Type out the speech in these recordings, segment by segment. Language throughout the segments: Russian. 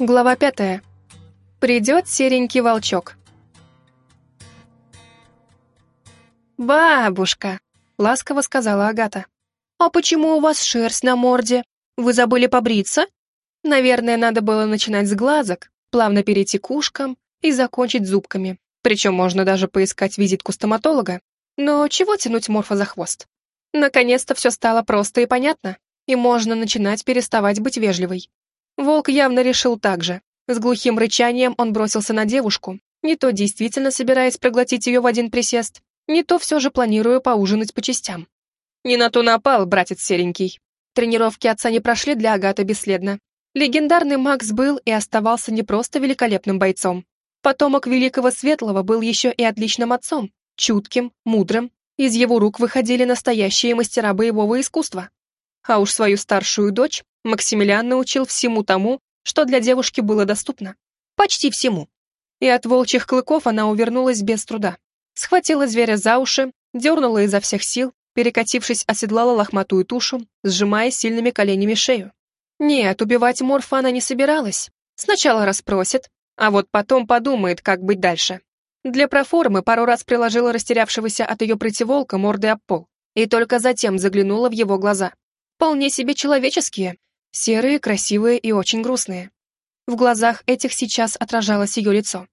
Глава пятая. Придет серенький волчок. «Бабушка», — ласково сказала Агата, — «а почему у вас шерсть на морде? Вы забыли побриться?» Наверное, надо было начинать с глазок, плавно перейти к ушкам и закончить зубками. Причем можно даже поискать визитку стоматолога. Но чего тянуть морфа за хвост? Наконец-то все стало просто и понятно, и можно начинать переставать быть вежливой. Волк явно решил так же. С глухим рычанием он бросился на девушку, не то действительно собираясь проглотить ее в один присест, не то все же планируя поужинать по частям. Не на то напал, братец серенький. Тренировки отца не прошли для Агаты бесследно. Легендарный Макс был и оставался не просто великолепным бойцом. Потомок Великого Светлого был еще и отличным отцом, чутким, мудрым. Из его рук выходили настоящие мастера боевого искусства. А уж свою старшую дочь Максимилиан научил всему тому, что для девушки было доступно. Почти всему. И от волчьих клыков она увернулась без труда. Схватила зверя за уши, дернула изо всех сил, перекатившись, оседлала лохматую тушу, сжимая сильными коленями шею. Нет, убивать Морфа она не собиралась. Сначала расспросит, а вот потом подумает, как быть дальше. Для проформы пару раз приложила растерявшегося от ее противолка мордой об пол и только затем заглянула в его глаза. Вполне себе человеческие, Серые, красивые и очень грустные. В глазах этих сейчас отражалось ее лицо.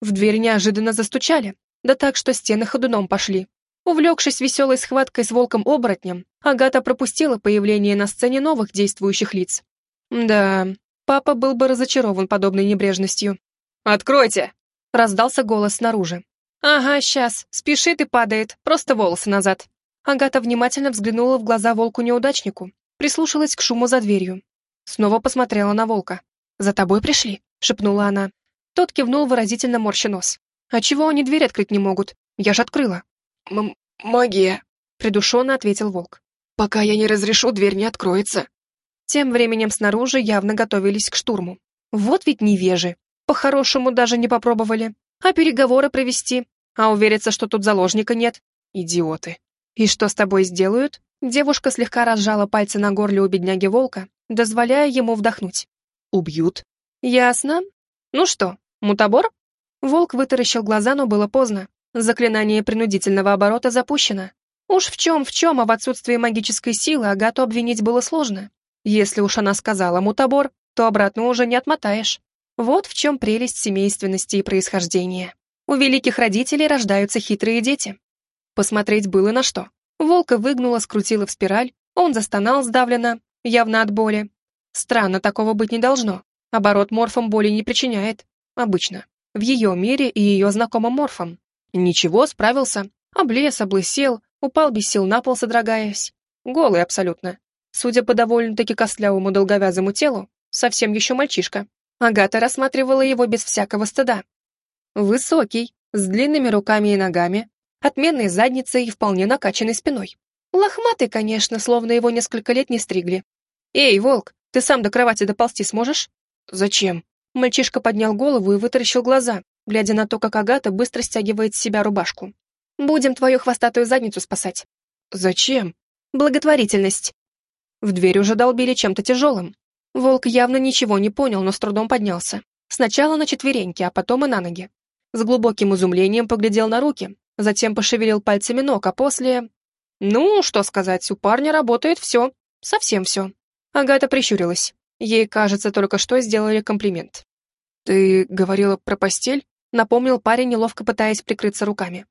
В дверь неожиданно застучали, да так, что стены ходуном пошли. Увлекшись веселой схваткой с волком-оборотнем, Агата пропустила появление на сцене новых действующих лиц. Да, папа был бы разочарован подобной небрежностью. «Откройте!» — раздался голос снаружи. «Ага, сейчас, спешит и падает, просто волосы назад». Агата внимательно взглянула в глаза волку-неудачнику прислушалась к шуму за дверью. Снова посмотрела на волка. «За тобой пришли?» — шепнула она. Тот кивнул выразительно морща нос. «А чего они дверь открыть не могут? Я же открыла». М «Магия», — придушенно ответил волк. «Пока я не разрешу, дверь не откроется». Тем временем снаружи явно готовились к штурму. Вот ведь невежи. По-хорошему даже не попробовали. А переговоры провести? А увериться, что тут заложника нет? Идиоты. И что с тобой сделают? Девушка слегка разжала пальцы на горле у бедняги волка, дозволяя ему вдохнуть. «Убьют?» «Ясно. Ну что, мутабор?» Волк вытаращил глаза, но было поздно. Заклинание принудительного оборота запущено. Уж в чем в чем, а в отсутствии магической силы Агату обвинить было сложно. Если уж она сказала мутабор, то обратно уже не отмотаешь. Вот в чем прелесть семейственности и происхождения. У великих родителей рождаются хитрые дети. Посмотреть было на что. Волка выгнула, скрутила в спираль, он застонал сдавленно, явно от боли. Странно, такого быть не должно. Оборот морфом боли не причиняет. Обычно. В ее мире и ее знакомым морфом. Ничего, справился. Облез, облысел, упал без сил на пол, содрогаясь. Голый абсолютно. Судя по довольно-таки костлявому долговязому телу, совсем еще мальчишка. Агата рассматривала его без всякого стыда. Высокий, с длинными руками и ногами, отменной задницей и вполне накачанной спиной. Лохматый, конечно, словно его несколько лет не стригли. «Эй, волк, ты сам до кровати доползти сможешь?» «Зачем?» Мальчишка поднял голову и вытаращил глаза, глядя на то, как Агата быстро стягивает с себя рубашку. «Будем твою хвостатую задницу спасать». «Зачем?» «Благотворительность». В дверь уже долбили чем-то тяжелым. Волк явно ничего не понял, но с трудом поднялся. Сначала на четвереньки, а потом и на ноги. С глубоким изумлением поглядел на руки, затем пошевелил пальцами ног, а после... Ну, что сказать, у парня работает все, совсем все. Агата прищурилась. Ей, кажется, только что сделали комплимент. «Ты говорила про постель?» Напомнил парень, неловко пытаясь прикрыться руками.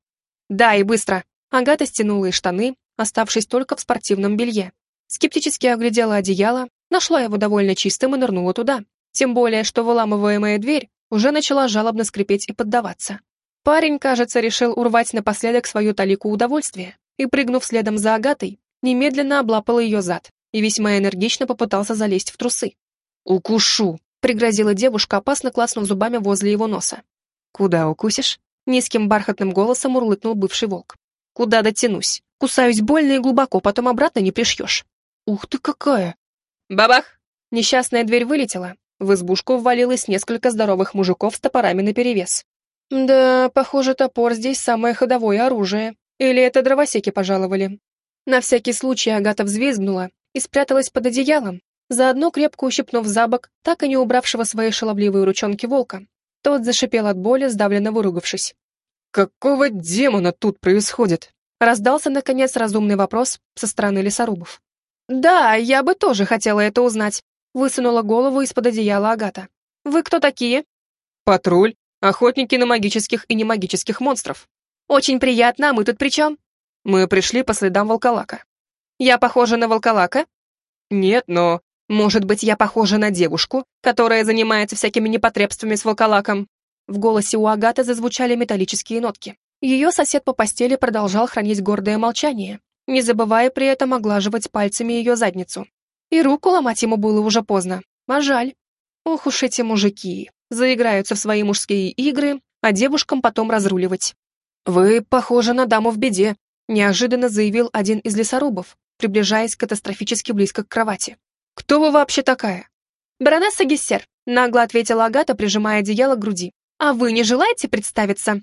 «Да, и быстро!» Агата стянула и штаны, оставшись только в спортивном белье. Скептически оглядела одеяло, нашла его довольно чистым и нырнула туда. Тем более, что выламываемая дверь уже начала жалобно скрипеть и поддаваться. Парень, кажется, решил урвать напоследок свою талику удовольствия и, прыгнув следом за Агатой, немедленно облапал ее зад и весьма энергично попытался залезть в трусы. «Укушу!» — пригрозила девушка, опасно класнув зубами возле его носа. «Куда укусишь?» — низким бархатным голосом урлыкнул бывший волк. «Куда дотянусь? Кусаюсь больно и глубоко, потом обратно не пришьешь». «Ух ты какая!» «Бабах!» Несчастная дверь вылетела. В избушку ввалилось несколько здоровых мужиков с топорами наперевес. Да, похоже, топор здесь самое ходовое оружие. Или это дровосеки пожаловали. На всякий случай Агата взвизгнула и спряталась под одеялом, заодно крепко ущипнув за бок, так и не убравшего свои шаловливые ручонки волка. Тот зашипел от боли, сдавленно выругавшись. «Какого демона тут происходит?» Раздался, наконец, разумный вопрос со стороны лесорубов. «Да, я бы тоже хотела это узнать», — высунула голову из-под одеяла Агата. «Вы кто такие?» «Патруль. Охотники на магических и немагических монстров». «Очень приятно, а мы тут при чем?» «Мы пришли по следам волколака». «Я похожа на волколака?» «Нет, но...» «Может быть, я похожа на девушку, которая занимается всякими непотребствами с волколаком?» В голосе у Агаты зазвучали металлические нотки. Ее сосед по постели продолжал хранить гордое молчание, не забывая при этом оглаживать пальцами ее задницу. И руку ломать ему было уже поздно. А жаль. Ох уж эти мужики. Заиграются в свои мужские игры, а девушкам потом разруливать. «Вы похожи на даму в беде», — неожиданно заявил один из лесорубов, приближаясь катастрофически близко к кровати. «Кто вы вообще такая?» «Баронесса Гессер», — нагло ответила Агата, прижимая одеяло к груди. «А вы не желаете представиться?»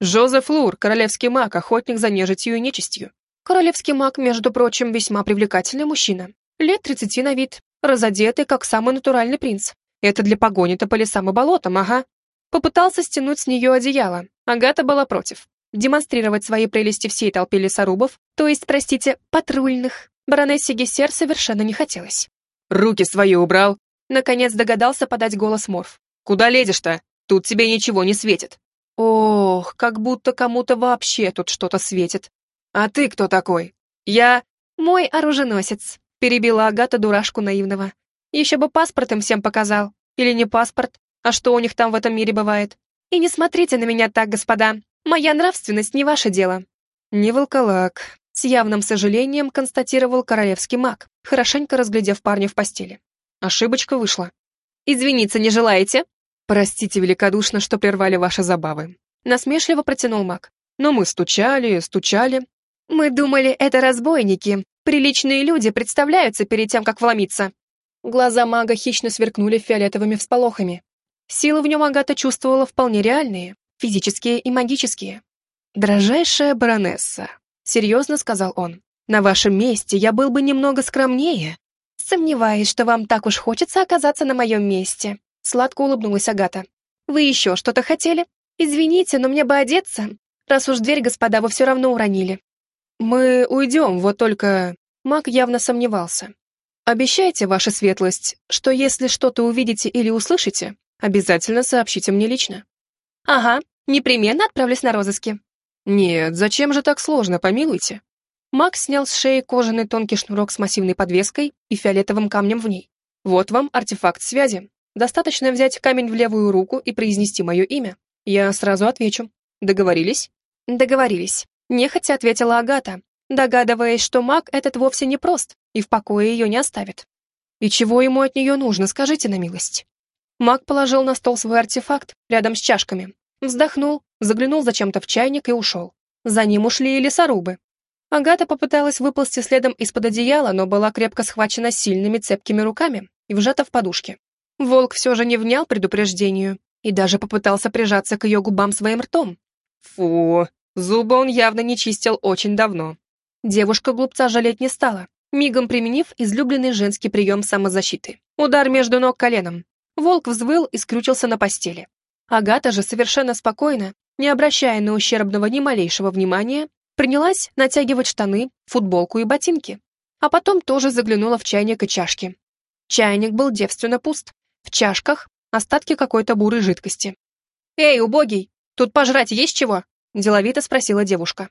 «Жозеф Лур, королевский маг, охотник за нежитью и нечистью». Королевский маг, между прочим, весьма привлекательный мужчина. Лет тридцати на вид, разодетый, как самый натуральный принц. Это для погони-то по лесам и болотам, ага. Попытался стянуть с нее одеяло. Агата была против. Демонстрировать свои прелести всей толпе лесорубов, то есть, простите, патрульных, баронессе Гессер совершенно не хотелось. «Руки свои убрал!» Наконец догадался подать голос Морф. «Куда лезешь-то? Тут тебе ничего не светит». Ох, как будто кому-то вообще тут что-то светит. «А ты кто такой?» «Я...» «Мой оруженосец», — перебила Агата дурашку наивного. «Еще бы паспорт им всем показал. Или не паспорт, а что у них там в этом мире бывает. И не смотрите на меня так, господа. Моя нравственность не ваше дело». «Не волколак», — с явным сожалением констатировал королевский маг, хорошенько разглядев парня в постели. Ошибочка вышла. «Извиниться не желаете?» «Простите великодушно, что прервали ваши забавы». Насмешливо протянул маг. «Но мы стучали, стучали». «Мы думали, это разбойники. Приличные люди представляются перед тем, как вломиться». Глаза мага хищно сверкнули фиолетовыми всполохами. Силы в нем Агата чувствовала вполне реальные, физические и магические. «Дрожайшая баронесса», — серьезно сказал он, — «на вашем месте я был бы немного скромнее». «Сомневаюсь, что вам так уж хочется оказаться на моем месте», — сладко улыбнулась Агата. «Вы еще что-то хотели? Извините, но мне бы одеться, раз уж дверь господа вы все равно уронили». «Мы уйдем, вот только...» Маг явно сомневался. «Обещайте, ваша светлость, что если что-то увидите или услышите, обязательно сообщите мне лично». «Ага, непременно отправлюсь на розыски». «Нет, зачем же так сложно, помилуйте?» Макс снял с шеи кожаный тонкий шнурок с массивной подвеской и фиолетовым камнем в ней. «Вот вам артефакт связи. Достаточно взять камень в левую руку и произнести мое имя. Я сразу отвечу. Договорились?» «Договорились», — нехотя ответила Агата, догадываясь, что маг этот вовсе не прост и в покое ее не оставит. «И чего ему от нее нужно, скажите на милость?» Маг положил на стол свой артефакт рядом с чашками, вздохнул, заглянул зачем-то в чайник и ушел. За ним ушли и лесорубы. Агата попыталась выползти следом из-под одеяла, но была крепко схвачена сильными цепкими руками и вжата в подушке. Волк все же не внял предупреждению и даже попытался прижаться к ее губам своим ртом. Фу, зубы он явно не чистил очень давно. Девушка глупца жалеть не стала, мигом применив излюбленный женский прием самозащиты. Удар между ног коленом. Волк взвыл и скрючился на постели. Агата же совершенно спокойно, не обращая на ущербного ни малейшего внимания, принялась натягивать штаны, футболку и ботинки. А потом тоже заглянула в чайник и чашки. Чайник был девственно пуст. В чашках остатки какой-то бурой жидкости. «Эй, убогий, тут пожрать есть чего?» – деловито спросила девушка.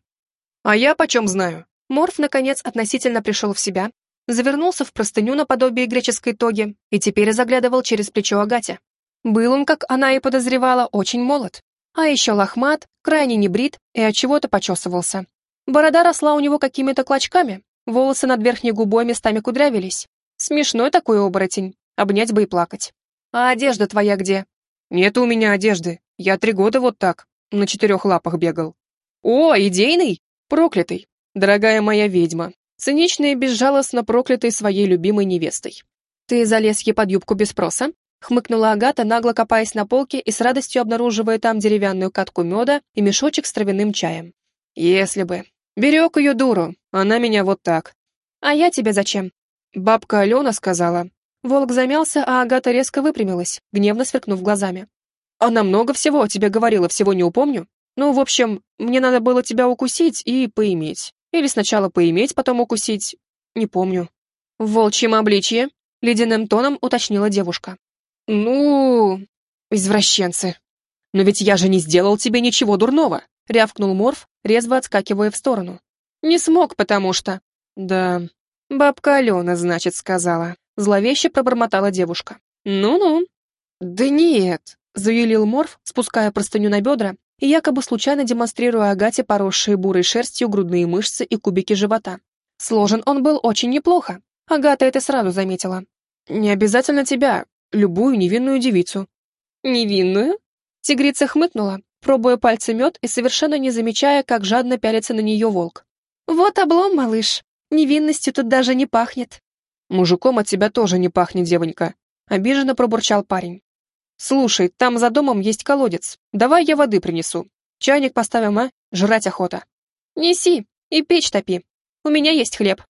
«А я почем знаю?» Морф, наконец, относительно пришел в себя, завернулся в простыню наподобие греческой тоги и теперь заглядывал через плечо Агате. Был он, как она и подозревала, очень молод. А еще лохмат, крайне небрит и от чего-то почесывался. Борода росла у него какими-то клочками, волосы над верхней губой местами кудрявились. Смешной такой оборотень, обнять бы и плакать. «А одежда твоя где?» «Нет у меня одежды. Я три года вот так, на четырех лапах бегал». «О, идейный? Проклятый. Дорогая моя ведьма, цинично и безжалостно проклятый своей любимой невестой». «Ты залез ей под юбку без спроса?» Хмыкнула Агата, нагло копаясь на полке и с радостью обнаруживая там деревянную катку меда и мешочек с травяным чаем. «Если бы. Берег ее дуру, она меня вот так». «А я тебе зачем?» Бабка Алена сказала. Волк замялся, а Агата резко выпрямилась, гневно сверкнув глазами. «Она много всего о тебе говорила, всего не упомню. Ну, в общем, мне надо было тебя укусить и поиметь. Или сначала поиметь, потом укусить. Не помню». «В волчьем обличье?» — ледяным тоном уточнила девушка. «Ну...» «Извращенцы!» «Но ведь я же не сделал тебе ничего дурного!» — рявкнул Морф, резво отскакивая в сторону. «Не смог, потому что...» «Да...» «Бабка Алена, значит, сказала». Зловеще пробормотала девушка. «Ну-ну». «Да нет», — заявил Морф, спуская простыню на бедра и якобы случайно демонстрируя Агате поросшие бурой шерстью грудные мышцы и кубики живота. Сложен он был очень неплохо. Агата это сразу заметила. «Не обязательно тебя, любую невинную девицу». «Невинную?» Тигрица хмыкнула, пробуя пальцы мед и совершенно не замечая, как жадно пялится на нее волк. «Вот облом, малыш. Невинностью тут даже не пахнет». «Мужиком от тебя тоже не пахнет, девонька», — обиженно пробурчал парень. «Слушай, там за домом есть колодец. Давай я воды принесу. Чайник поставим, а? Жрать охота». «Неси и печь топи. У меня есть хлеб».